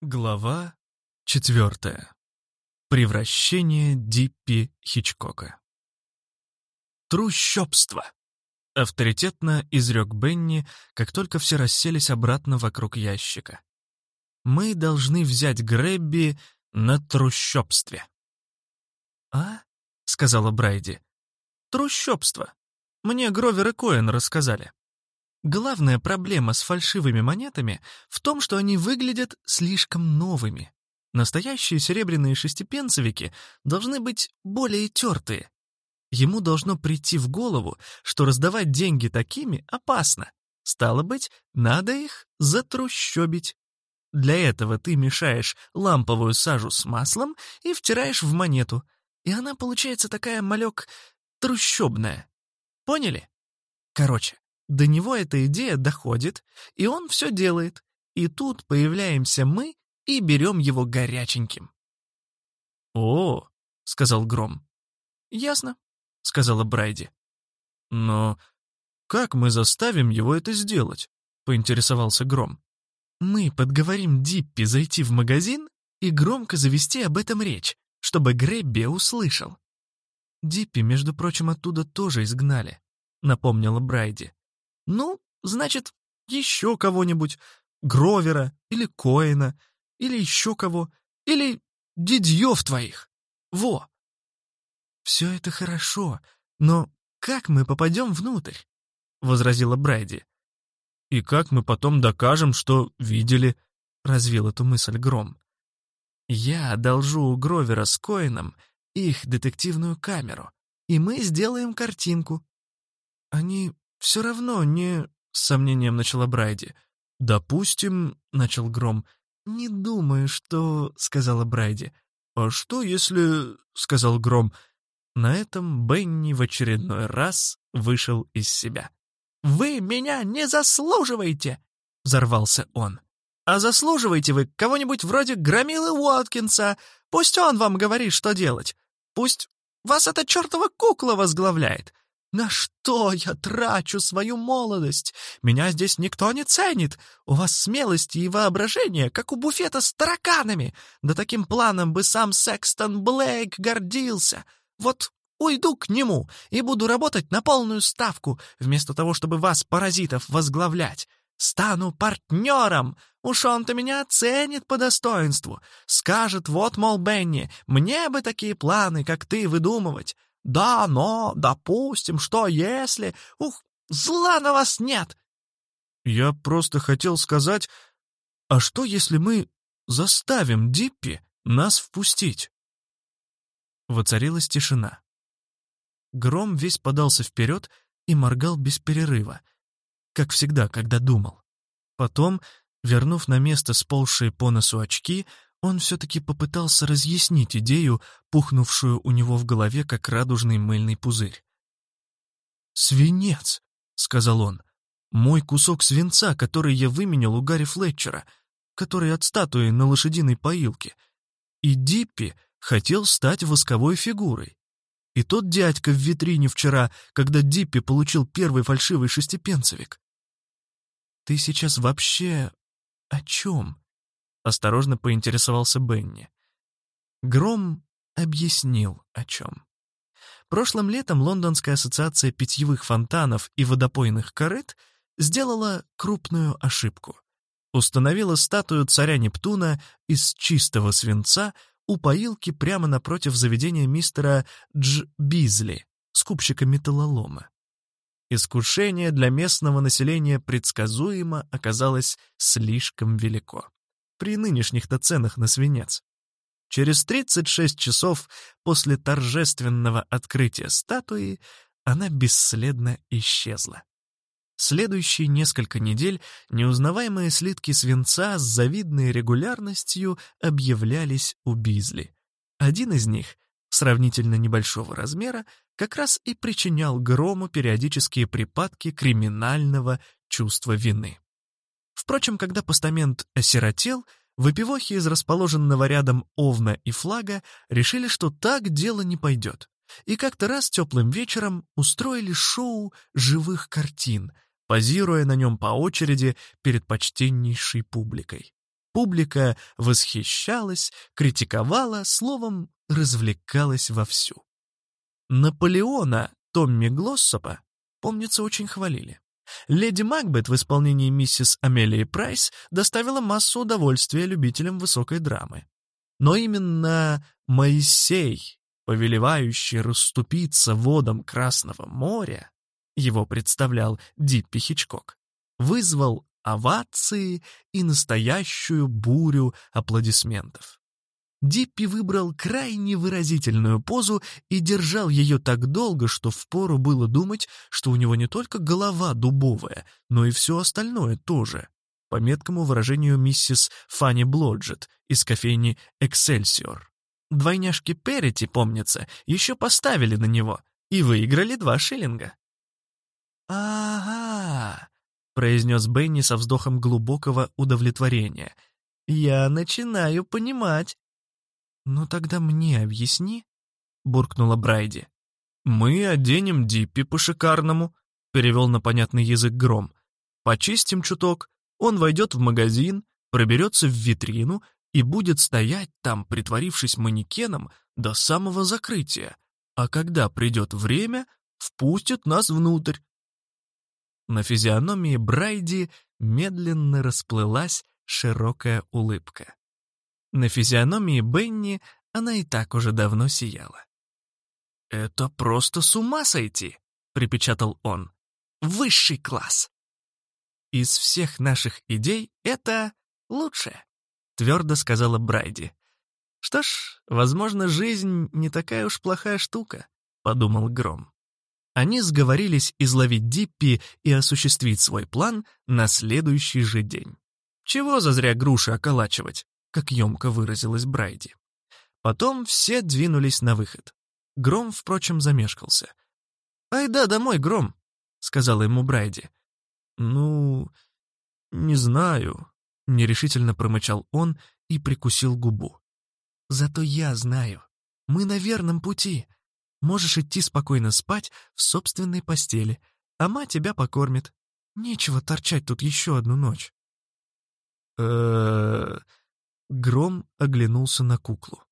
Глава четвертая. Превращение Диппи Хичкока. «Трущобство!» — авторитетно изрек Бенни, как только все расселись обратно вокруг ящика. «Мы должны взять Грэбби на трущобстве». «А?» — сказала Брайди. «Трущобство. Мне Гровер и Коэн рассказали. Главная проблема с фальшивыми монетами в том, что они выглядят слишком новыми. Настоящие серебряные шестипенцевики должны быть более тертые. Ему должно прийти в голову, что раздавать деньги такими опасно. Стало быть, надо их затрущобить. Для этого ты мешаешь ламповую сажу с маслом и втираешь в монету, и она получается такая, малек, трущобная. Поняли? Короче, до него эта идея доходит, и он все делает. И тут появляемся мы и берем его горяченьким. «О!» — сказал Гром. «Ясно», — сказала Брайди. «Но как мы заставим его это сделать?» — поинтересовался Гром. «Мы подговорим Диппи зайти в магазин и громко завести об этом речь, чтобы Гребби услышал». «Диппи, между прочим, оттуда тоже изгнали», — напомнила Брайди. Ну, значит, еще кого-нибудь, Гровера или Коэна, или еще кого, или дидьев твоих. Во! Все это хорошо, но как мы попадем внутрь? — возразила Брайди. «И как мы потом докажем, что видели?» — развил эту мысль Гром. «Я одолжу у Гровера с Коином их детективную камеру, и мы сделаем картинку. Они «Все равно не...» — с сомнением начала Брайди. «Допустим...» — начал Гром. «Не думаю, что...» — сказала Брайди. «А что, если...» — сказал Гром. На этом Бенни в очередной раз вышел из себя. «Вы меня не заслуживаете!» — взорвался он. «А заслуживаете вы кого-нибудь вроде Громилы Уоткинса. Пусть он вам говорит, что делать. Пусть вас эта чертова кукла возглавляет. «На что я трачу свою молодость? Меня здесь никто не ценит. У вас смелости и воображение, как у буфета с тараканами. Да таким планом бы сам Секстон Блейк гордился. Вот уйду к нему и буду работать на полную ставку, вместо того, чтобы вас, паразитов, возглавлять. Стану партнером. Уж он-то меня оценит по достоинству. Скажет, вот, мол, Бенни, мне бы такие планы, как ты, выдумывать». Да, но, допустим, что если... Ух, зла на вас нет!» «Я просто хотел сказать, а что если мы заставим Диппи нас впустить?» Воцарилась тишина. Гром весь подался вперед и моргал без перерыва, как всегда, когда думал. Потом, вернув на место сползшие по носу очки, он все-таки попытался разъяснить идею, пухнувшую у него в голове, как радужный мыльный пузырь. «Свинец!» — сказал он. «Мой кусок свинца, который я выменял у Гарри Флетчера, который от статуи на лошадиной поилке. И Диппи хотел стать восковой фигурой. И тот дядька в витрине вчера, когда Диппи получил первый фальшивый шестипенцевик. Ты сейчас вообще о чем?» Осторожно поинтересовался Бенни. Гром объяснил, о чем. Прошлым летом Лондонская ассоциация питьевых фонтанов и водопойных корыт сделала крупную ошибку. Установила статую царя Нептуна из чистого свинца у поилки прямо напротив заведения мистера Дж. Бизли, скупщика металлолома. Искушение для местного населения предсказуемо оказалось слишком велико при нынешних-то ценах на свинец. Через 36 часов после торжественного открытия статуи она бесследно исчезла. Следующие несколько недель неузнаваемые слитки свинца с завидной регулярностью объявлялись у Бизли. Один из них, сравнительно небольшого размера, как раз и причинял Грому периодические припадки криминального чувства вины. Впрочем, когда постамент осиротел, выпивохи из расположенного рядом Овна и Флага решили, что так дело не пойдет. И как-то раз теплым вечером устроили шоу живых картин, позируя на нем по очереди перед почтеннейшей публикой. Публика восхищалась, критиковала, словом, развлекалась вовсю. Наполеона Томми Глоссопа, помнится, очень хвалили. Леди Макбет в исполнении миссис Амелии Прайс доставила массу удовольствия любителям высокой драмы. Но именно Моисей, повелевающий расступиться водам Красного моря, его представлял Диппи Хичкок, вызвал овации и настоящую бурю аплодисментов. Диппи выбрал крайне выразительную позу и держал ее так долго, что впору было думать, что у него не только голова дубовая, но и все остальное тоже. По меткому выражению миссис Фанни Блоджет из кофейни «Эксельсиор». Двойняшки Перети, помнится, еще поставили на него и выиграли два шиллинга. «Ага», — произнес Бенни со вздохом глубокого удовлетворения. «Я начинаю понимать». «Ну тогда мне объясни», — буркнула Брайди. «Мы оденем Диппи по-шикарному», — перевел на понятный язык Гром. «Почистим чуток, он войдет в магазин, проберется в витрину и будет стоять там, притворившись манекеном, до самого закрытия, а когда придет время, впустит нас внутрь». На физиономии Брайди медленно расплылась широкая улыбка. На физиономии Бенни она и так уже давно сияла. «Это просто с ума сойти!» — припечатал он. «Высший класс!» «Из всех наших идей это лучшее», — твердо сказала Брайди. «Что ж, возможно, жизнь не такая уж плохая штука», — подумал Гром. Они сговорились изловить Диппи и осуществить свой план на следующий же день. Чего зазря груши околачивать? Как емко выразилась Брайди. Потом все двинулись на выход. Гром, впрочем, замешкался. «Ай да, домой, Гром!» — сказала ему Брайди. «Ну, не знаю», — нерешительно промычал он и прикусил губу. «Зато я знаю. Мы на верном пути. Можешь идти спокойно спать в собственной постели, а мать тебя покормит. Нечего торчать тут еще одну ночь». «Э-э-э...» Гром оглянулся на куклу.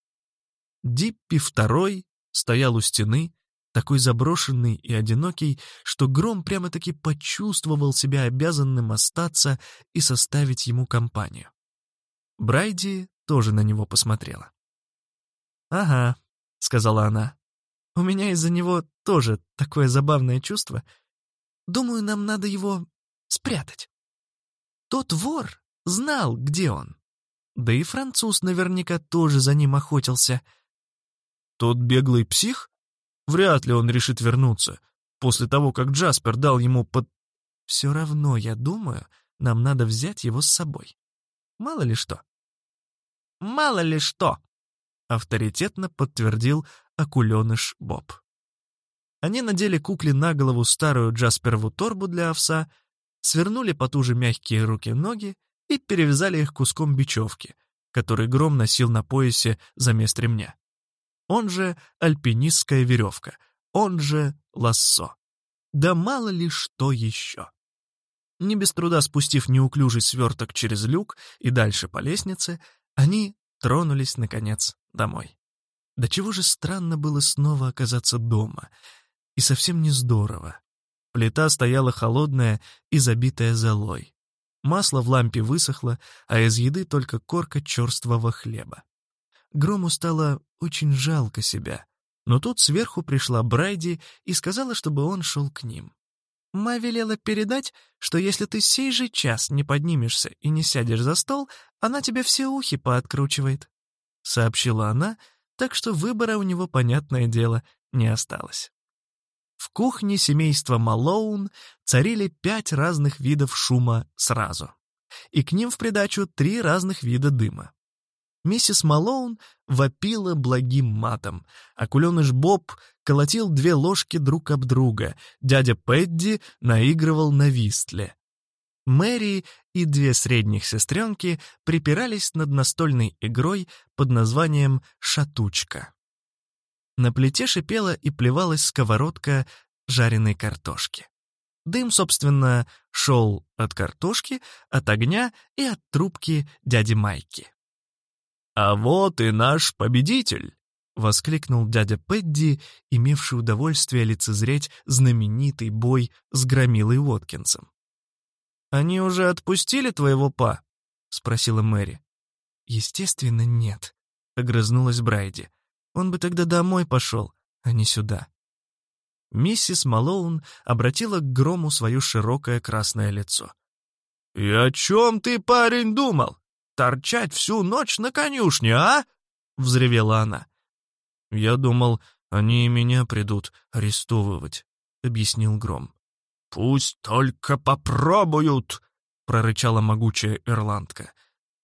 Диппи второй стоял у стены, такой заброшенный и одинокий, что Гром прямо-таки почувствовал себя обязанным остаться и составить ему компанию. Брайди тоже на него посмотрела. «Ага», — сказала она, — «у меня из-за него тоже такое забавное чувство. Думаю, нам надо его спрятать. Тот вор знал, где он. Да и француз наверняка тоже за ним охотился. Тот беглый псих? Вряд ли он решит вернуться, после того, как Джаспер дал ему под... Все равно, я думаю, нам надо взять его с собой. Мало ли что. Мало ли что, авторитетно подтвердил акуленыш Боб. Они надели кукле на голову старую Джасперову торбу для овса, свернули потуже мягкие руки-ноги и перевязали их куском бечевки, который Гром носил на поясе за мест ремня. Он же альпинистская веревка, он же лассо. Да мало ли что еще. Не без труда спустив неуклюжий сверток через люк и дальше по лестнице, они тронулись, наконец, домой. Да чего же странно было снова оказаться дома. И совсем не здорово. Плита стояла холодная и забитая золой. Масло в лампе высохло, а из еды только корка черствого хлеба. Грому стало очень жалко себя, но тут сверху пришла Брайди и сказала, чтобы он шел к ним. Ма велела передать, что если ты сей же час не поднимешься и не сядешь за стол, она тебе все ухи пооткручивает. Сообщила она, так что выбора у него, понятное дело, не осталось. В кухне семейства Малоун царили пять разных видов шума сразу. И к ним в придачу три разных вида дыма. Миссис Малоун вопила благим матом, а куленыш Боб колотил две ложки друг об друга, дядя Пэдди наигрывал на вистле. Мэри и две средних сестренки припирались над настольной игрой под названием «Шатучка». На плите шипела и плевалась сковородка жареной картошки. Дым, собственно, шел от картошки, от огня и от трубки дяди Майки. «А вот и наш победитель!» — воскликнул дядя Пэдди, имевший удовольствие лицезреть знаменитый бой с Громилой Уоткинсом. «Они уже отпустили твоего па?» — спросила Мэри. «Естественно, нет», — огрызнулась Брайди. «Он бы тогда домой пошел, а не сюда». Миссис Малоун обратила к Грому свое широкое красное лицо. «И о чем ты, парень, думал? Торчать всю ночь на конюшне, а?» — взревела она. «Я думал, они и меня придут арестовывать», — объяснил Гром. «Пусть только попробуют», — прорычала могучая ирландка.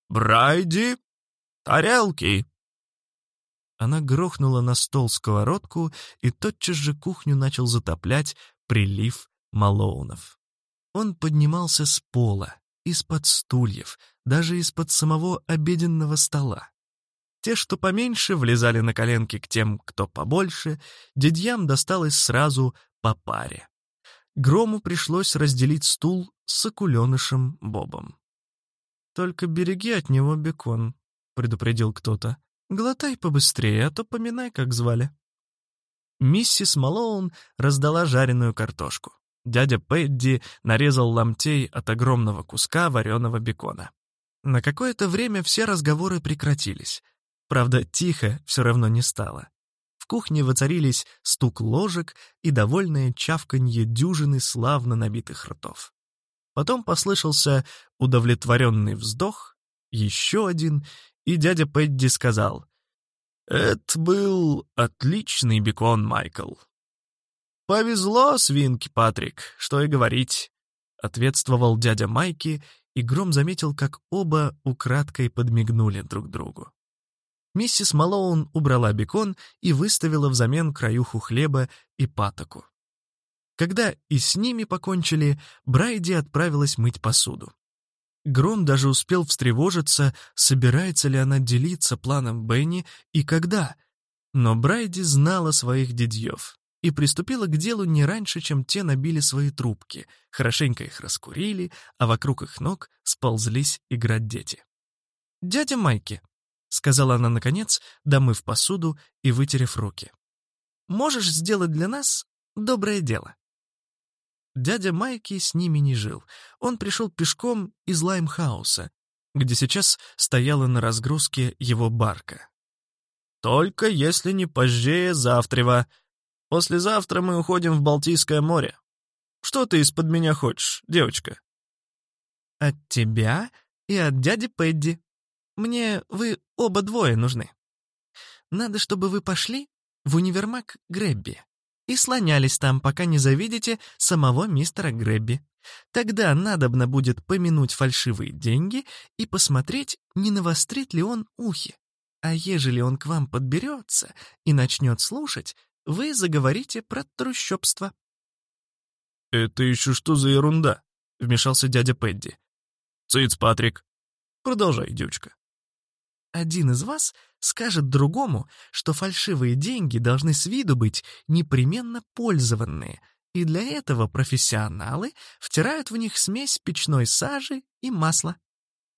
«Брайди, тарелки!» Она грохнула на стол сковородку, и тотчас же кухню начал затоплять прилив Малоунов. Он поднимался с пола, из-под стульев, даже из-под самого обеденного стола. Те, что поменьше, влезали на коленки к тем, кто побольше, дядьям досталось сразу по паре. Грому пришлось разделить стул с акуленышем Бобом. «Только береги от него бекон», — предупредил кто-то. «Глотай побыстрее, а то поминай, как звали». Миссис Малоун раздала жареную картошку. Дядя Пэдди нарезал ломтей от огромного куска вареного бекона. На какое-то время все разговоры прекратились. Правда, тихо все равно не стало. В кухне воцарились стук ложек и довольное чавканье дюжины славно набитых ртов. Потом послышался удовлетворенный вздох, еще один, и дядя Пэдди сказал, «Это был отличный бекон, Майкл». «Повезло, свинки, Патрик, что и говорить», — ответствовал дядя Майки, и Гром заметил, как оба украдкой подмигнули друг другу. Миссис Малоун убрала бекон и выставила взамен краюху хлеба и патоку. Когда и с ними покончили, Брайди отправилась мыть посуду. Гром даже успел встревожиться, собирается ли она делиться планом Бенни и когда. Но Брайди знала своих дядьев и приступила к делу не раньше, чем те набили свои трубки, хорошенько их раскурили, а вокруг их ног сползлись играть дети. «Дядя Майки», — сказала она наконец, домыв посуду и вытерев руки. «Можешь сделать для нас доброе дело?» Дядя Майки с ними не жил. Он пришел пешком из Лаймхауса, где сейчас стояла на разгрузке его барка. «Только если не позже завтрева. Послезавтра мы уходим в Балтийское море. Что ты из-под меня хочешь, девочка?» «От тебя и от дяди Пэдди», мне вы оба двое нужны. Надо, чтобы вы пошли в универмаг Грэбби и слонялись там, пока не завидите самого мистера Грэбби. Тогда надобно будет помянуть фальшивые деньги и посмотреть, не навострит ли он ухи. А ежели он к вам подберется и начнет слушать, вы заговорите про трущобство. «Это еще что за ерунда?» — вмешался дядя Пэдди. «Цыц, Патрик. Продолжай, девочка». Один из вас скажет другому, что фальшивые деньги должны с виду быть непременно пользованные, и для этого профессионалы втирают в них смесь печной сажи и масла.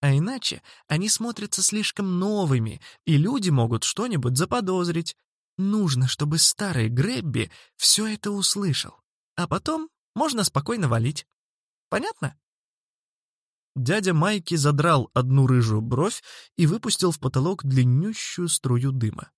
А иначе они смотрятся слишком новыми, и люди могут что-нибудь заподозрить. Нужно, чтобы старый Гребби все это услышал. А потом можно спокойно валить. Понятно? Дядя Майки задрал одну рыжую бровь и выпустил в потолок длиннющую струю дыма.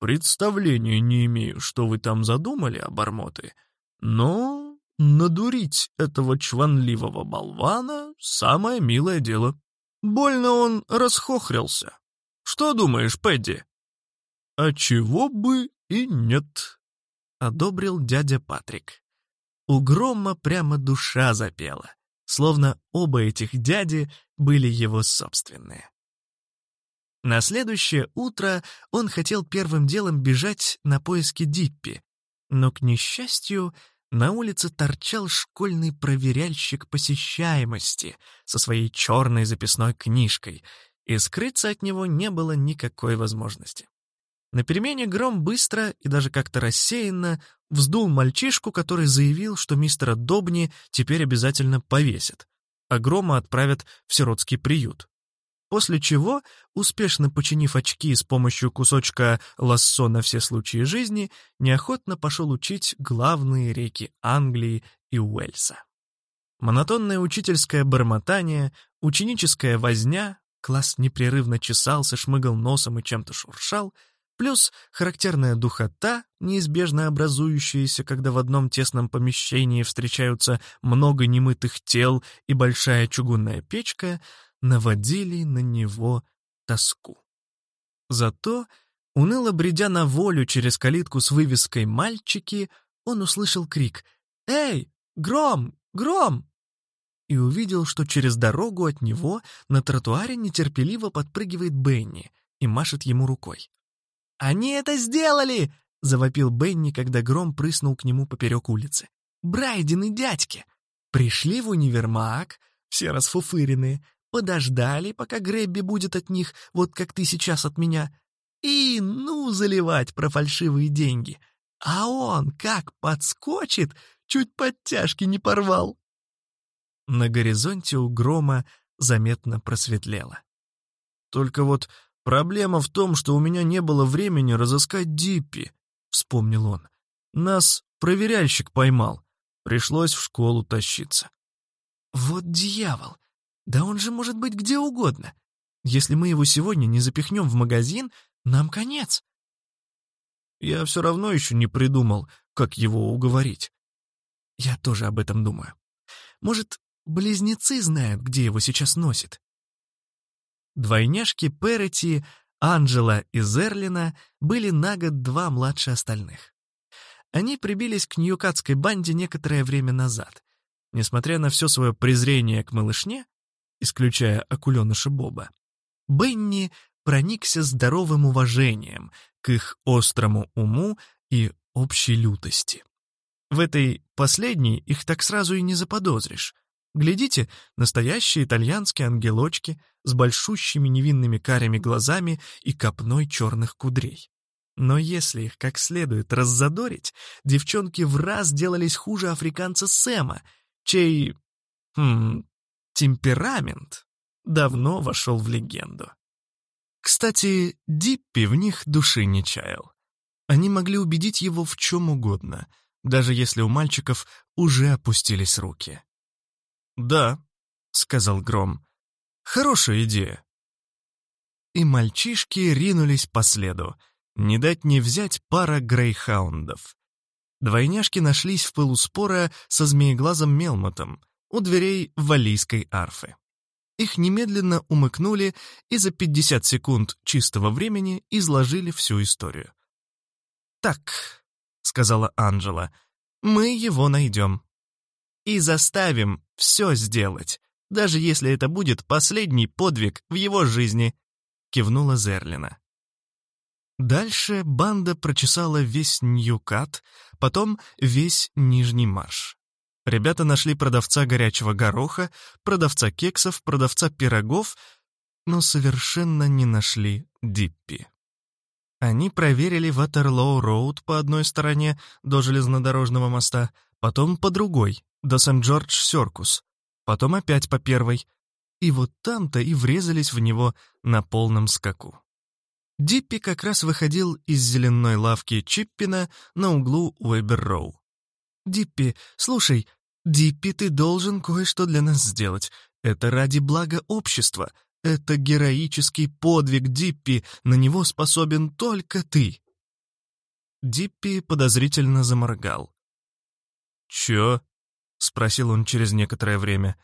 «Представления не имею, что вы там задумали, обормоты, но надурить этого чванливого болвана — самое милое дело. Больно он расхохрился. Что думаешь, Пэдди?» «А чего бы и нет», — одобрил дядя Патрик. У грома прямо душа запела словно оба этих дяди были его собственные. На следующее утро он хотел первым делом бежать на поиски Диппи, но, к несчастью, на улице торчал школьный проверяльщик посещаемости со своей черной записной книжкой, и скрыться от него не было никакой возможности. На перемене Гром быстро и даже как-то рассеянно вздул мальчишку, который заявил, что мистера Добни теперь обязательно повесят, а Грома отправят в сиротский приют. После чего, успешно починив очки с помощью кусочка лассо на все случаи жизни, неохотно пошел учить главные реки Англии и Уэльса. Монотонное учительское бормотание, ученическая возня, класс непрерывно чесался, шмыгал носом и чем-то шуршал, плюс характерная духота, неизбежно образующаяся, когда в одном тесном помещении встречаются много немытых тел и большая чугунная печка — наводили на него тоску. Зато, уныло бредя на волю через калитку с вывеской «Мальчики», он услышал крик «Эй, Гром! Гром!» и увидел, что через дорогу от него на тротуаре нетерпеливо подпрыгивает Бенни и машет ему рукой. «Они это сделали!» — завопил Бенни, когда Гром прыснул к нему поперек улицы. «Брайден и дядьки! Пришли в универмаг, все расфуфыренные, подождали, пока Гребби будет от них, вот как ты сейчас от меня, и, ну, заливать про фальшивые деньги. А он как подскочит, чуть подтяжки не порвал. На горизонте у грома заметно просветлело. «Только вот проблема в том, что у меня не было времени разыскать Диппи», — вспомнил он. «Нас проверяльщик поймал. Пришлось в школу тащиться». «Вот дьявол! Да он же может быть где угодно. Если мы его сегодня не запихнем в магазин, нам конец. Я все равно еще не придумал, как его уговорить. Я тоже об этом думаю. Может, близнецы знают, где его сейчас носит? Двойняшки Перети, Анджела и Зерлина были на год два младше остальных. Они прибились к ньюкатской банде некоторое время назад. Несмотря на все свое презрение к малышне, исключая акуленыша Боба, Бенни проникся здоровым уважением к их острому уму и общей лютости. В этой последней их так сразу и не заподозришь. Глядите, настоящие итальянские ангелочки с большущими невинными карими глазами и копной черных кудрей. Но если их как следует раззадорить, девчонки в раз делались хуже африканца Сэма, чей... Хм, темперамент давно вошел в легенду. Кстати, Диппи в них души не чаял. Они могли убедить его в чем угодно, даже если у мальчиков уже опустились руки. «Да», — сказал Гром, — «хорошая идея». И мальчишки ринулись по следу, не дать не взять пара грейхаундов. Двойняшки нашлись в пылу спора со змееглазом Мелмотом, у дверей валийской арфы. Их немедленно умыкнули и за 50 секунд чистого времени изложили всю историю. «Так», — сказала Анжела, — «мы его найдем. И заставим все сделать, даже если это будет последний подвиг в его жизни», — кивнула Зерлина. Дальше банда прочесала весь Ньюкат, потом весь Нижний Марш. Ребята нашли продавца горячего гороха, продавца кексов, продавца пирогов, но совершенно не нашли Диппи. Они проверили Ватерлоу-Роуд по одной стороне до железнодорожного моста, потом по другой, до Сент-Джордж-Серкус, потом опять по первой, и вот там-то и врезались в него на полном скаку. Диппи как раз выходил из зеленой лавки Чиппина на углу Уэбер-Роу. «Диппи, слушай, Диппи, ты должен кое-что для нас сделать. Это ради блага общества. Это героический подвиг, Диппи. На него способен только ты». Диппи подозрительно заморгал. «Чё?» — спросил он через некоторое время.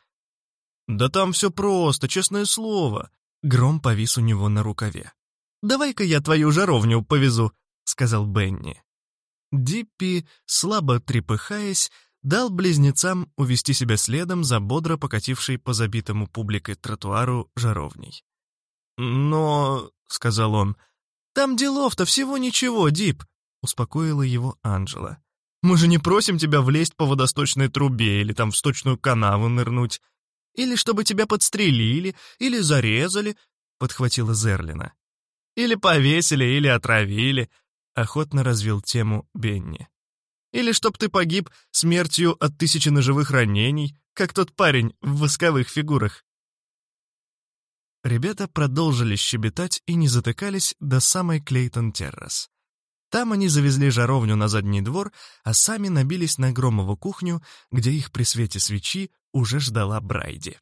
«Да там все просто, честное слово». Гром повис у него на рукаве. «Давай-ка я твою жаровню повезу», — сказал Бенни. Диппи, слабо трепыхаясь, дал близнецам увести себя следом за бодро покатившей по забитому публикой тротуару жаровней. «Но...» — сказал он. «Там делов-то всего ничего, Дип», — успокоила его Анжела. «Мы же не просим тебя влезть по водосточной трубе или там в сточную канаву нырнуть. Или чтобы тебя подстрелили, или зарезали», — подхватила Зерлина. Или повесили, или отравили», — охотно развил тему Бенни. «Или чтоб ты погиб смертью от тысячи ножевых ранений, как тот парень в восковых фигурах». Ребята продолжили щебетать и не затыкались до самой Клейтон-Террас. Там они завезли жаровню на задний двор, а сами набились на Громову кухню, где их при свете свечи уже ждала Брайди.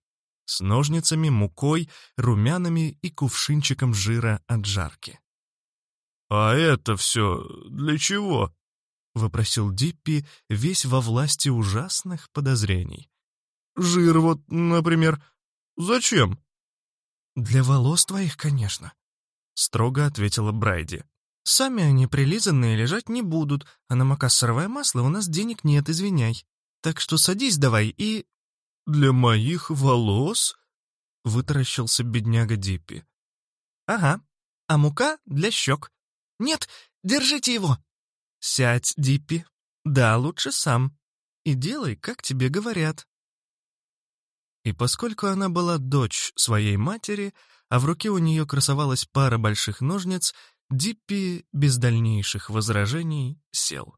С ножницами, мукой, румянами и кувшинчиком жира от жарки. «А это все для чего?» — вопросил Диппи, весь во власти ужасных подозрений. «Жир вот, например, зачем?» «Для волос твоих, конечно», — строго ответила Брайди. «Сами они прилизанные лежать не будут, а на макассоровое масло у нас денег нет, извиняй. Так что садись давай и...» «Для моих волос?» — вытаращился бедняга Диппи. «Ага, а мука для щек. Нет, держите его!» «Сядь, Диппи. Да, лучше сам. И делай, как тебе говорят». И поскольку она была дочь своей матери, а в руке у нее красовалась пара больших ножниц, Диппи без дальнейших возражений сел.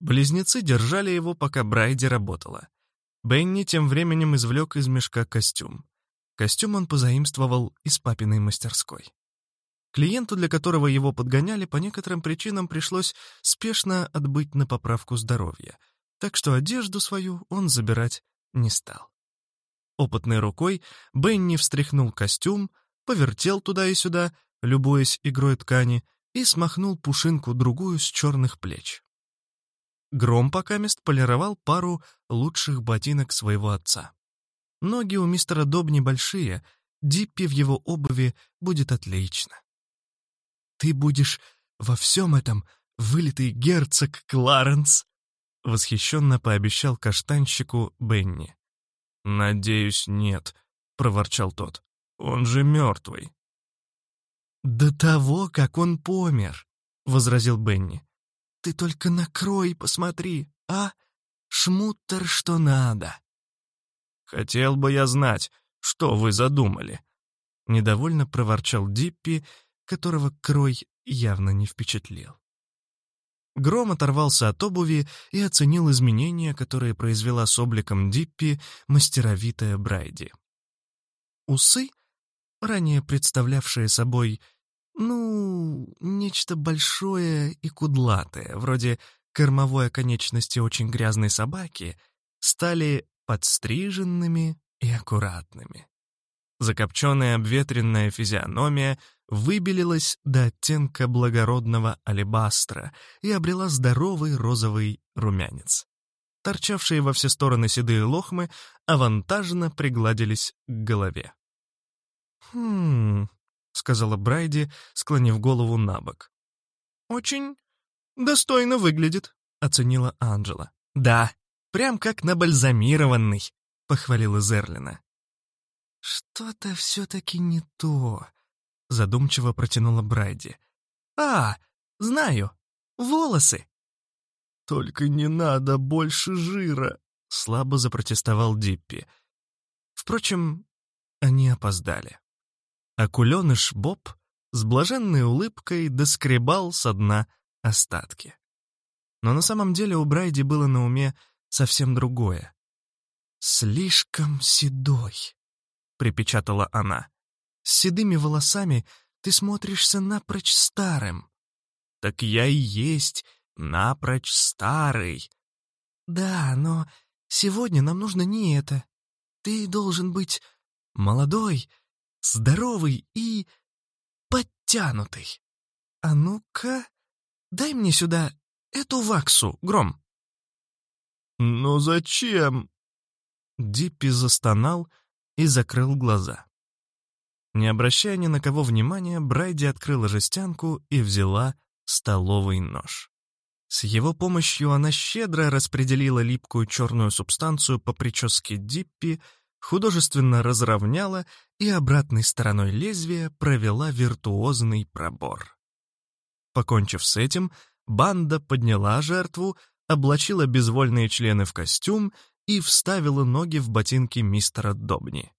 Близнецы держали его, пока Брайди работала. Бенни тем временем извлек из мешка костюм. Костюм он позаимствовал из папиной мастерской. Клиенту, для которого его подгоняли, по некоторым причинам пришлось спешно отбыть на поправку здоровья, так что одежду свою он забирать не стал. Опытной рукой Бенни встряхнул костюм, повертел туда и сюда, любуясь игрой ткани, и смахнул пушинку другую с черных плеч. Гром покамест полировал пару лучших ботинок своего отца. Ноги у мистера Доб небольшие, Диппи в его обуви будет отлично. «Ты будешь во всем этом вылитый герцог Кларенс», — восхищенно пообещал каштанщику Бенни. «Надеюсь, нет», — проворчал тот. «Он же мертвый». «До того, как он помер», — возразил Бенни. «Ты только накрой и посмотри, а? Шмуттер что надо». «Хотел бы я знать, что вы задумали», — недовольно проворчал Диппи, которого крой явно не впечатлил. Гром оторвался от обуви и оценил изменения, которые произвела с обликом Диппи мастеровитая Брайди. Усы, ранее представлявшие собой, ну, нечто большое и кудлатое, вроде кормовой оконечности очень грязной собаки, стали подстриженными и аккуратными. Закопченная обветренная физиономия выбелилась до оттенка благородного алебастра и обрела здоровый розовый румянец. Торчавшие во все стороны седые лохмы авантажно пригладились к голове. «Хм...» — сказала Брайди, склонив голову на бок. «Очень достойно выглядит», — оценила Анджела. «Да, прям как набальзамированный», — похвалила Зерлина. «Что-то все-таки не то», — задумчиво протянула Брайди. «А, знаю, волосы». «Только не надо больше жира», — слабо запротестовал Диппи. Впрочем, они опоздали. Акуленыш Боб с блаженной улыбкой доскребал со дна остатки. Но на самом деле у Брайди было на уме совсем другое. «Слишком седой», — припечатала она. «С седыми волосами ты смотришься напрочь старым». «Так я и есть напрочь старый». «Да, но сегодня нам нужно не это. Ты должен быть молодой, здоровый и подтянутый. А ну-ка, дай мне сюда эту ваксу, Гром». «Но зачем?» Диппи застонал, — и закрыл глаза. Не обращая ни на кого внимания, Брайди открыла жестянку и взяла столовый нож. С его помощью она щедро распределила липкую черную субстанцию по прическе Диппи, художественно разровняла и обратной стороной лезвия провела виртуозный пробор. Покончив с этим, банда подняла жертву, облачила безвольные члены в костюм и вставила ноги в ботинки мистера Добни.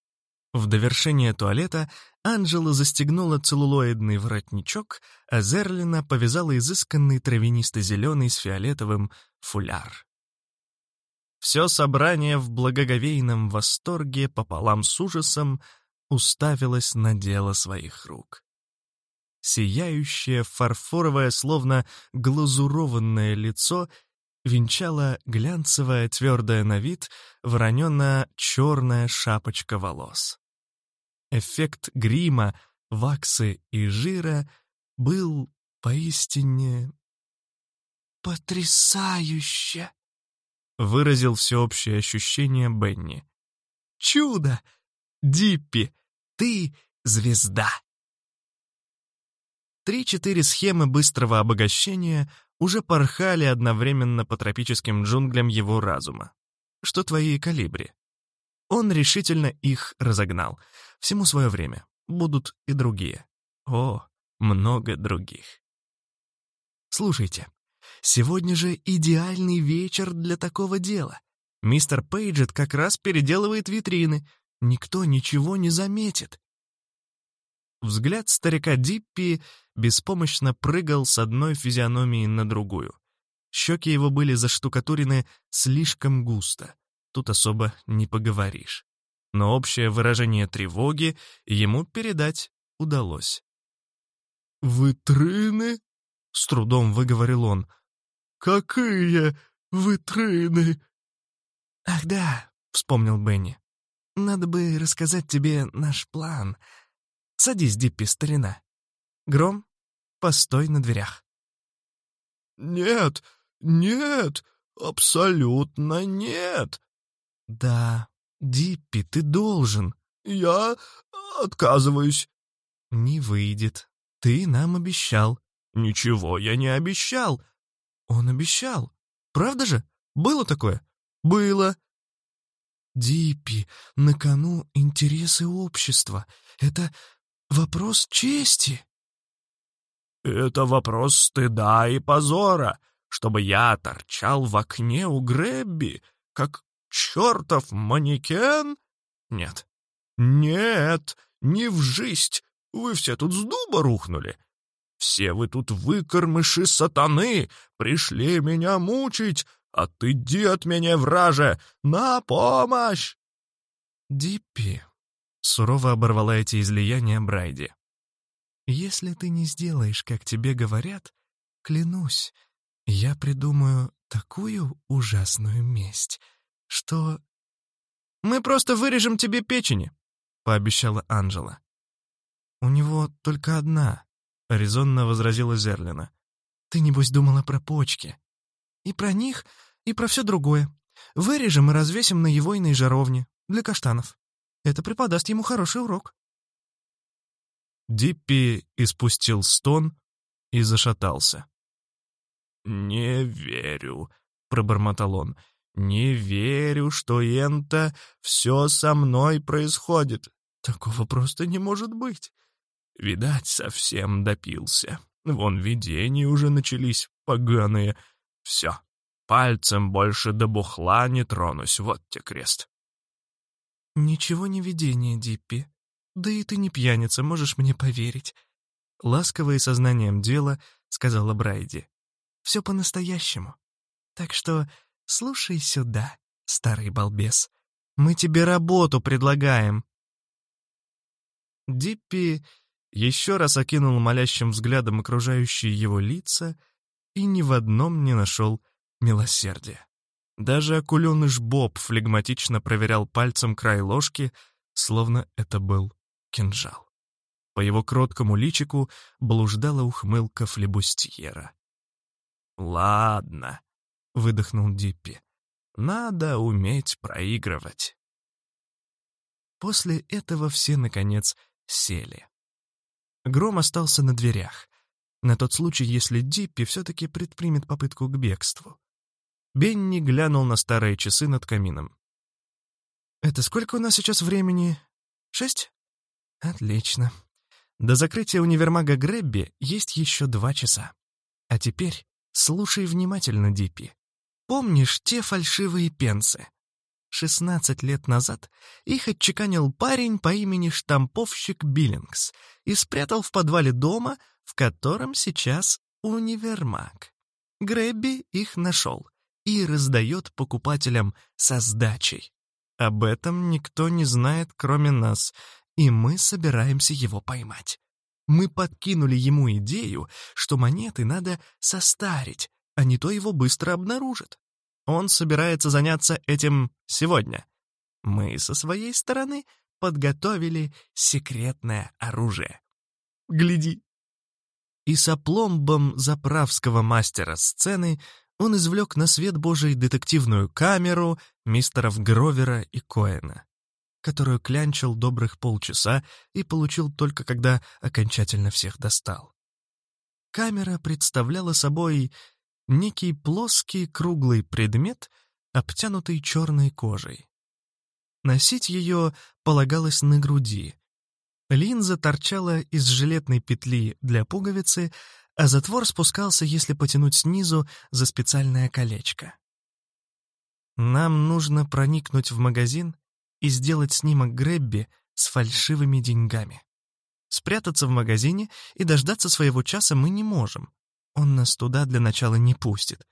В довершение туалета Анжела застегнула целлулоидный воротничок, а Зерлина повязала изысканный травянисто-зеленый с фиолетовым фуляр. Все собрание в благоговейном восторге пополам с ужасом уставилось на дело своих рук. Сияющее, фарфоровое, словно глазурованное лицо венчала глянцевая, твердая на вид, вороненно-черная шапочка волос. Эффект грима, ваксы и жира был поистине потрясающе, выразил всеобщее ощущение Бенни. Чудо! Диппи, ты звезда! Три-четыре схемы быстрого обогащения уже порхали одновременно по тропическим джунглям его разума. Что твои калибри? Он решительно их разогнал. Всему свое время. Будут и другие. О, много других. Слушайте, сегодня же идеальный вечер для такого дела. Мистер Пейджет как раз переделывает витрины. Никто ничего не заметит. Взгляд старика Диппи беспомощно прыгал с одной физиономии на другую. Щеки его были заштукатурены слишком густо. Тут особо не поговоришь. Но общее выражение тревоги ему передать удалось. «Витрины?» — с трудом выговорил он. «Какие витрины?» «Ах да», — вспомнил Бенни. «Надо бы рассказать тебе наш план. Садись, Диппи, старина. Гром, постой на дверях. «Нет, нет, абсолютно нет!» «Да, Диппи, ты должен!» «Я отказываюсь!» «Не выйдет. Ты нам обещал». «Ничего я не обещал!» «Он обещал. Правда же? Было такое?» «Было!» «Диппи, на кону интересы общества. Это вопрос чести!» Это вопрос стыда и позора, чтобы я торчал в окне у Гребби, как чертов манекен? Нет. Нет, не в жизнь. Вы все тут с дуба рухнули. Все вы тут выкормыши сатаны, пришли меня мучить. Отыди от меня, враже, на помощь! Диппи, сурово оборвала эти излияния Брайди. Если ты не сделаешь, как тебе говорят, клянусь, я придумаю такую ужасную месть, что... «Мы просто вырежем тебе печени», — пообещала Анжела. «У него только одна», — резонно возразила Зерлина. «Ты, небось, думала про почки. И про них, и про все другое. Вырежем и развесим на егойной жаровне для каштанов. Это преподаст ему хороший урок». Диппи испустил стон и зашатался. «Не верю», — пробормотал он. «Не верю, что это все со мной происходит. Такого просто не может быть. Видать, совсем допился. Вон видения уже начались, поганые. Все, пальцем больше до бухла не тронусь, вот те крест». «Ничего не видение, Диппи», «Да и ты не пьяница, можешь мне поверить». Ласково и сознанием дела сказала Брайди. «Все по-настоящему. Так что слушай сюда, старый балбес. Мы тебе работу предлагаем». Диппи еще раз окинул молящим взглядом окружающие его лица и ни в одном не нашел милосердия. Даже акуленыш Боб флегматично проверял пальцем край ложки, словно это был кинжал. По его кроткому личику блуждала ухмылка флебустьера. «Ладно», — выдохнул Диппи, — «надо уметь проигрывать». После этого все, наконец, сели. Гром остался на дверях, на тот случай, если Диппи все-таки предпримет попытку к бегству. Бенни глянул на старые часы над камином. «Это сколько у нас сейчас времени? Шесть?» Отлично. До закрытия универмага Гребби есть еще два часа. А теперь слушай внимательно, Диппи. Помнишь те фальшивые пенсы? 16 лет назад их отчеканил парень по имени штамповщик Биллингс и спрятал в подвале дома, в котором сейчас универмаг. Грэбби их нашел и раздает покупателям со сдачей. Об этом никто не знает, кроме нас, и мы собираемся его поймать. Мы подкинули ему идею, что монеты надо состарить, а не то его быстро обнаружат. Он собирается заняться этим сегодня. Мы со своей стороны подготовили секретное оружие. Гляди. И с опломбом заправского мастера сцены он извлек на свет Божий детективную камеру мистеров Гровера и Коэна которую клянчил добрых полчаса и получил только когда окончательно всех достал. Камера представляла собой некий плоский круглый предмет, обтянутый черной кожей. Носить ее полагалось на груди. Линза торчала из жилетной петли для пуговицы, а затвор спускался, если потянуть снизу, за специальное колечко. Нам нужно проникнуть в магазин и сделать снимок Грэбби с фальшивыми деньгами. Спрятаться в магазине и дождаться своего часа мы не можем. Он нас туда для начала не пустит.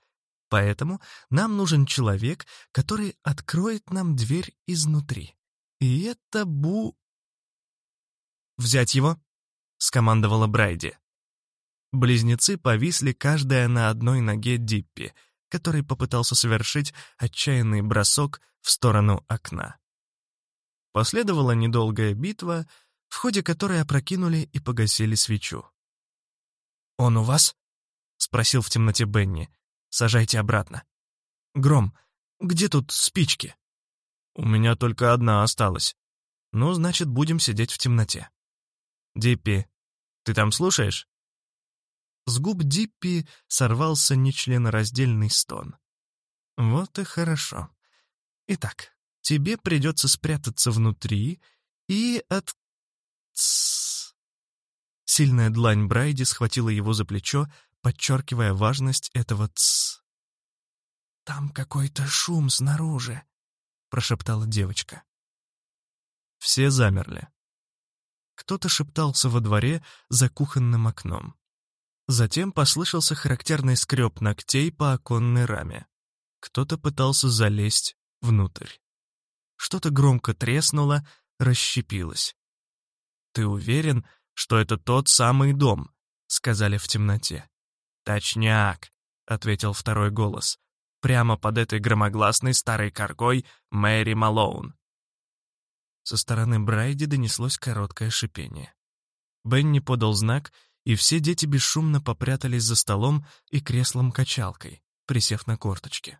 Поэтому нам нужен человек, который откроет нам дверь изнутри. И это Бу... «Взять его?» — скомандовала Брайди. Близнецы повисли каждая на одной ноге Диппи, который попытался совершить отчаянный бросок в сторону окна. Последовала недолгая битва, в ходе которой опрокинули и погасили свечу. «Он у вас?» — спросил в темноте Бенни. «Сажайте обратно». «Гром, где тут спички?» «У меня только одна осталась. Ну, значит, будем сидеть в темноте». «Диппи, ты там слушаешь?» С губ Диппи сорвался нечленораздельный стон. «Вот и хорошо. Итак, тебе придется спрятаться внутри и от... Тссс. Сильная длань Брайди схватила его за плечо, подчеркивая важность этого «тссс». «Там какой-то шум снаружи», — прошептала девочка. Все замерли. Кто-то шептался во дворе за кухонным окном. Затем послышался характерный скреп ногтей по оконной раме. Кто-то пытался залезть внутрь. Что-то громко треснуло, расщепилось. «Ты уверен, что это тот самый дом?» — сказали в темноте. «Точняк», — ответил второй голос. «Прямо под этой громогласной старой коргой Мэри Малоун». Со стороны Брайди донеслось короткое шипение. Бенни подал знак, и все дети бесшумно попрятались за столом и креслом-качалкой, присев на корточки.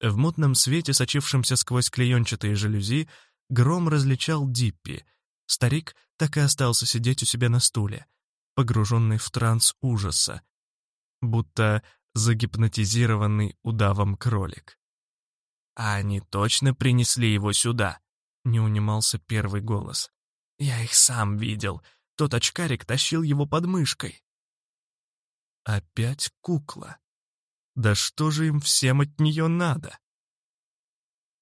В мутном свете, сочившемся сквозь клеенчатые жалюзи, Гром различал Диппи. Старик так и остался сидеть у себя на стуле, погруженный в транс ужаса, будто загипнотизированный удавом кролик. «А они точно принесли его сюда?» — не унимался первый голос. «Я их сам видел. Тот очкарик тащил его под мышкой». Опять кукла. Да что же им всем от нее надо?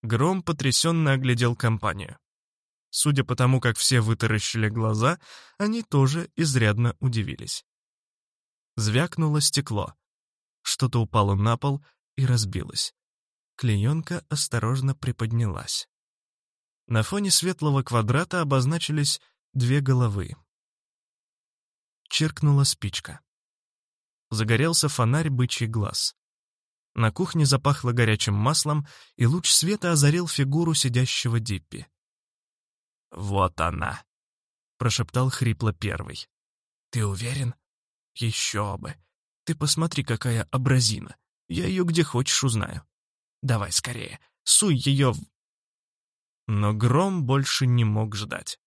Гром потрясенно оглядел компанию. Судя по тому, как все вытаращили глаза, они тоже изрядно удивились. Звякнуло стекло. Что-то упало на пол и разбилось. Клеенка осторожно приподнялась. На фоне светлого квадрата обозначились две головы. Чиркнула спичка. Загорелся фонарь бычий глаз. На кухне запахло горячим маслом, и луч света озарил фигуру сидящего Диппи. «Вот она!» — прошептал хрипло первый. «Ты уверен?» «Еще бы! Ты посмотри, какая образина! Я ее где хочешь узнаю. Давай скорее, суй ее в...» Но Гром больше не мог ждать.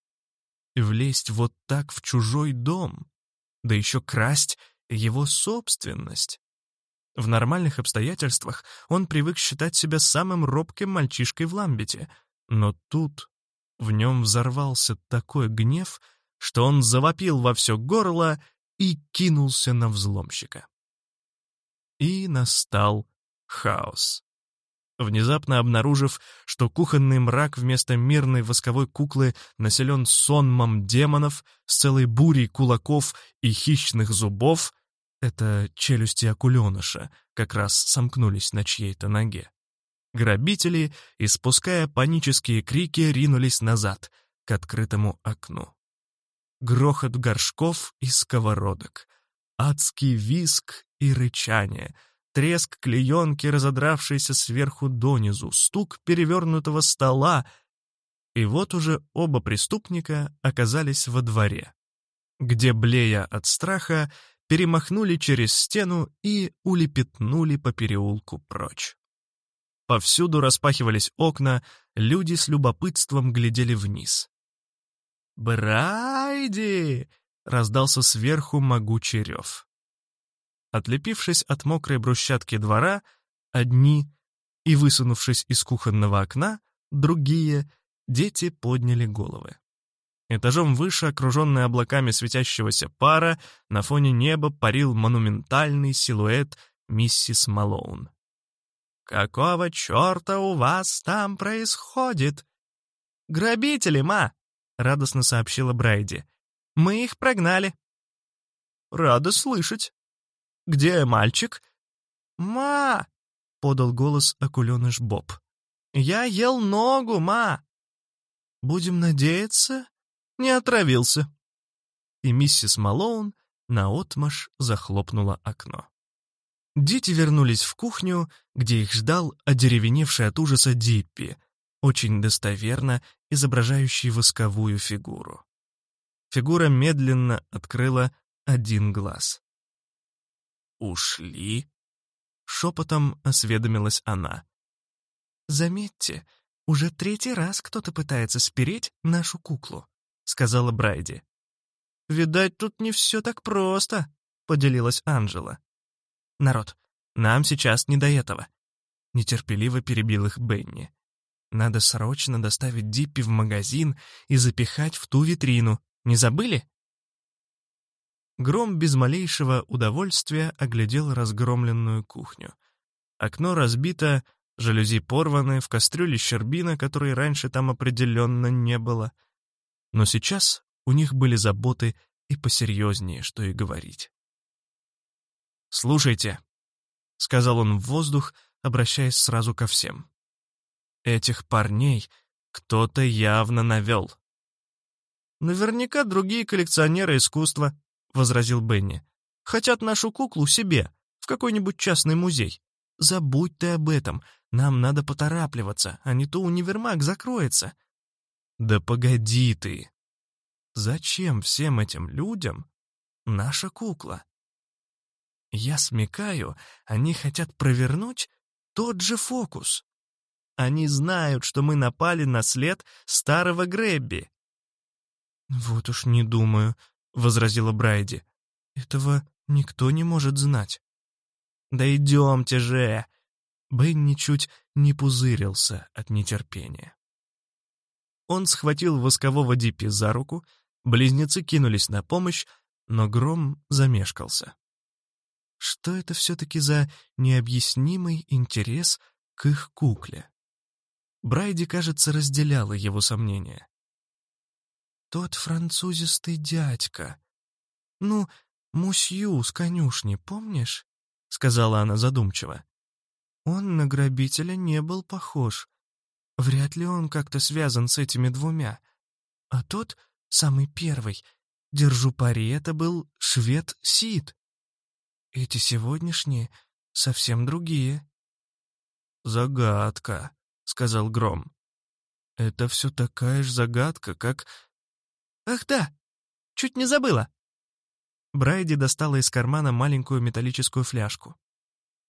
Влезть вот так в чужой дом, да еще красть его собственность. В нормальных обстоятельствах он привык считать себя самым робким мальчишкой в Ламбете, но тут в нем взорвался такой гнев, что он завопил во все горло и кинулся на взломщика. И настал хаос. Внезапно обнаружив, что кухонный мрак вместо мирной восковой куклы населен сонмом демонов с целой бурей кулаков и хищных зубов, это челюсти акуленыша как раз сомкнулись на чьей-то ноге. Грабители, испуская панические крики, ринулись назад, к открытому окну. Грохот горшков и сковородок, адский виск и рычание — треск клеенки, разодравшейся сверху донизу, стук перевернутого стола. И вот уже оба преступника оказались во дворе, где, блея от страха, перемахнули через стену и улепетнули по переулку прочь. Повсюду распахивались окна, люди с любопытством глядели вниз. «Брайди!» — раздался сверху могучий рев. Отлепившись от мокрой брусчатки двора, одни, и высунувшись из кухонного окна, другие, дети подняли головы. Этажом выше, окруженный облаками светящегося пара, на фоне неба парил монументальный силуэт миссис Малоун. «Какого черта у вас там происходит?» «Грабители, ма!» — радостно сообщила Брайди. «Мы их прогнали». «Рада слышать», где мальчик?» «Ма!» — подал голос акуленыш Боб. «Я ел ногу, ма!» «Будем надеяться, не отравился». И миссис Малоун наотмашь захлопнула окно. Дети вернулись в кухню, где их ждал одеревеневший от ужаса Диппи, очень достоверно изображающий восковую фигуру. Фигура медленно открыла один глаз. «Ушли?» — шепотом осведомилась она. «Заметьте, уже третий раз кто-то пытается спереть нашу куклу», — сказала Брайди. «Видать, тут не все так просто», — поделилась Анжела. «Народ, нам сейчас не до этого», — нетерпеливо перебил их Бенни. «Надо срочно доставить Диппи в магазин и запихать в ту витрину. Не забыли?» Гром без малейшего удовольствия оглядел разгромленную кухню. Окно разбито, жалюзи порваны, в кастрюле щербина, которой раньше там определенно не было. Но сейчас у них были заботы и посерьезнее, что и говорить. «Слушайте», — сказал он в воздух, обращаясь сразу ко всем. «Этих парней кто-то явно навел». «Наверняка другие коллекционеры искусства», — возразил Бенни. «Хотят нашу куклу себе, в какой-нибудь частный музей. Забудь ты об этом, нам надо поторапливаться, а не то универмаг закроется». «Да погоди ты! Зачем всем этим людям наша кукла?» Я смекаю, они хотят провернуть тот же фокус. Они знают, что мы напали на след старого Грэбби. «Вот уж не думаю», — возразила Брайди. «Этого никто не может знать». «Да идемте же!» Бенни чуть не пузырился от нетерпения. Он схватил воскового Диппи за руку, близнецы кинулись на помощь, но Гром замешкался. Что это все-таки за необъяснимый интерес к их кукле? Брайди, кажется, разделяла его сомнения. Тот французистый дядька. Ну, мусью с конюшни, помнишь? Сказала она задумчиво. Он на грабителя не был похож. Вряд ли он как-то связан с этими двумя. А тот, самый первый, держу пари, это был швед Сид. Эти сегодняшние совсем другие. «Загадка», — сказал Гром. «Это все такая же загадка, как «Ах да! Чуть не забыла!» Брайди достала из кармана маленькую металлическую фляжку.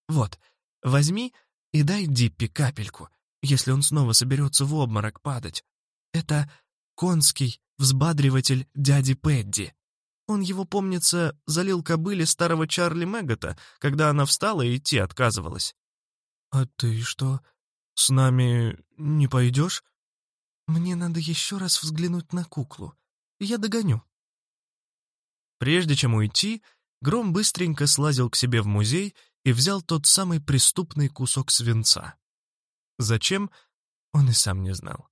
«Вот, возьми и дай Диппи капельку, если он снова соберется в обморок падать. Это конский взбадриватель дяди Пэдди. Он его, помнится, залил кобыле старого Чарли Мэггота, когда она встала и идти отказывалась. «А ты что, с нами не пойдешь?» «Мне надо еще раз взглянуть на куклу. Я догоню». Прежде чем уйти, Гром быстренько слазил к себе в музей и взял тот самый преступный кусок свинца. Зачем, он и сам не знал.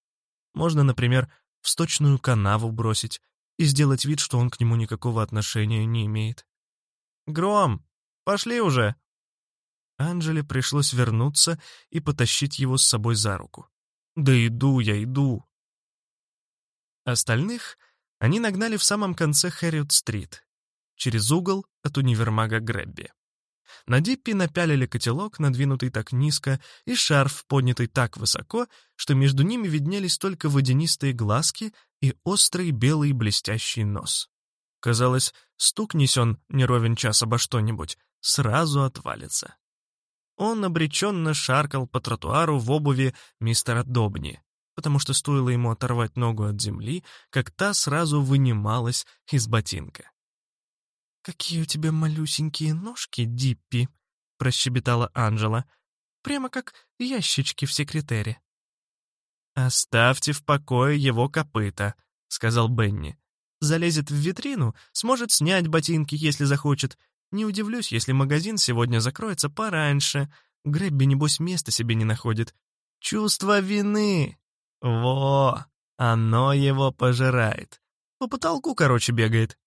Можно, например, в сточную канаву бросить и сделать вид, что он к нему никакого отношения не имеет. «Гром, пошли уже!» Анжеле пришлось вернуться и потащить его с собой за руку. «Да иду я, иду!» Остальных они нагнали в самом конце Хэрриот-стрит, через угол от универмага Грэбби. На Диппи напялили котелок, надвинутый так низко, и шарф, поднятый так высоко, что между ними виднелись только водянистые глазки и острый белый блестящий нос. Казалось, стукнись он не ровен час обо что-нибудь, сразу отвалится. Он обреченно шаркал по тротуару в обуви мистера Добни, потому что стоило ему оторвать ногу от земли, как та сразу вынималась из ботинка. «Какие у тебя малюсенькие ножки, Диппи!» — прощебетала Анжела. «Прямо как ящички в секретере». «Оставьте в покое его копыта», — сказал Бенни. «Залезет в витрину, сможет снять ботинки, если захочет. Не удивлюсь, если магазин сегодня закроется пораньше. Грэбби, небось, места себе не находит. Чувство вины! Во! Оно его пожирает. По потолку, короче, бегает.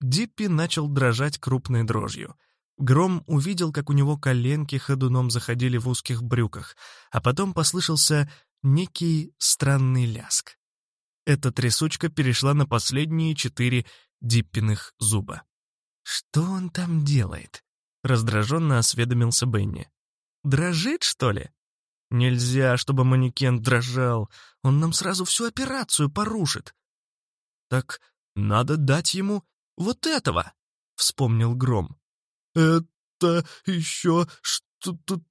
Диппи начал дрожать крупной дрожью. Гром увидел, как у него коленки ходуном заходили в узких брюках, а потом послышался некий странный ляск. Эта трясучка перешла на последние четыре Диппиных зуба. «Что он там делает?» — раздраженно осведомился Бенни. «Дрожит, что ли?» «Нельзя, чтобы манекен дрожал. Он нам сразу всю операцию порушит». «Так надо дать ему вот этого!» — вспомнил Гром. «Это еще что-то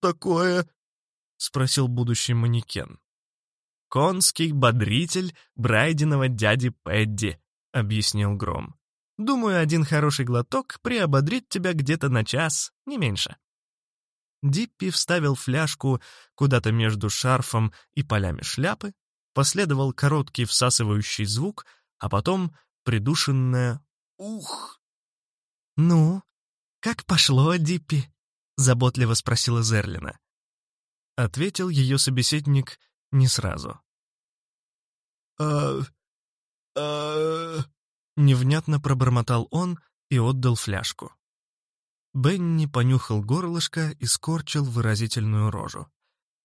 такое?» — спросил будущий манекен. «Конский бодритель Брайдиного дяди Пэдди», — объяснил Гром. «Думаю, один хороший глоток приободрит тебя где-то на час, не меньше». Диппи вставил фляжку куда-то между шарфом и полями шляпы, последовал короткий всасывающий звук, а потом придушенное «Ух!». «Ну, как пошло, Диппи?» — заботливо спросила Зерлина. Ответил ее собеседник не сразу. «А... а...» Невнятно пробормотал он и отдал фляжку. Бенни понюхал горлышко и скорчил выразительную рожу.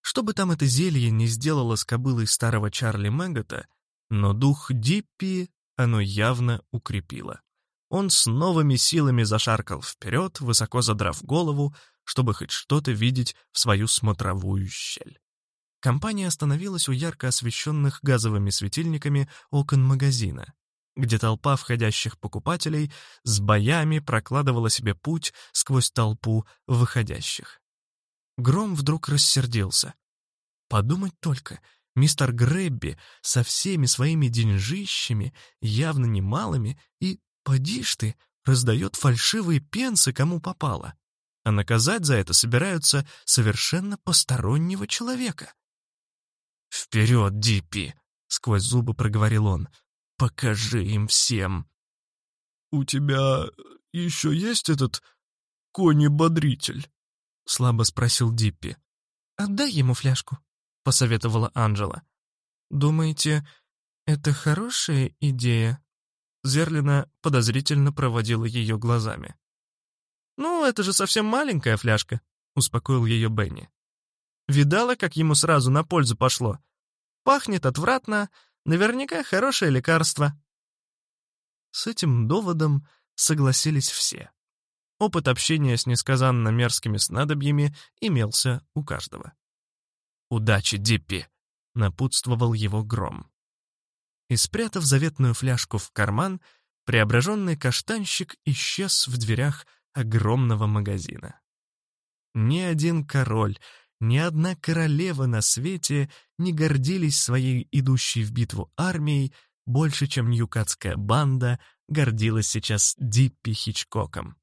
Что бы там это зелье не сделало с кобылой старого Чарли Мэггота, но дух Диппи оно явно укрепило. Он с новыми силами зашаркал вперед, высоко задрав голову, чтобы хоть что-то видеть в свою смотровую щель. Компания остановилась у ярко освещенных газовыми светильниками окон магазина, где толпа входящих покупателей с боями прокладывала себе путь сквозь толпу выходящих. Гром вдруг рассердился. Подумать только, Мистер Грэбби со всеми своими деньжищами, явно немалыми, и, поди ж ты, раздает фальшивые пенсы кому попало. А наказать за это собираются совершенно постороннего человека. «Вперед, Диппи!» — сквозь зубы проговорил он. «Покажи им всем!» «У тебя еще есть этот кони-бодритель?» — слабо спросил Диппи. «Отдай ему фляжку», — посоветовала Анжела. «Думаете, это хорошая идея?» Зерлина подозрительно проводила ее глазами. «Ну, это же совсем маленькая фляжка», — успокоил ее Бенни. «Видала, как ему сразу на пользу пошло? Пахнет отвратно, наверняка хорошее лекарство». С этим доводом согласились все. Опыт общения с несказанно мерзкими снадобьями имелся у каждого. «Удачи, Диппи!» — напутствовал его гром. И, спрятав заветную фляжку в карман, преображенный каштанщик исчез в дверях огромного магазина. Ни один король, ни одна королева на свете не гордились своей идущей в битву армией больше, чем ньюкатская банда гордилась сейчас Диппи Хичкоком,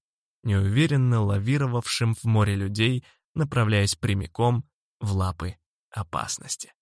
неуверенно лавировавшим в море людей, направляясь прямиком в лапы опасности.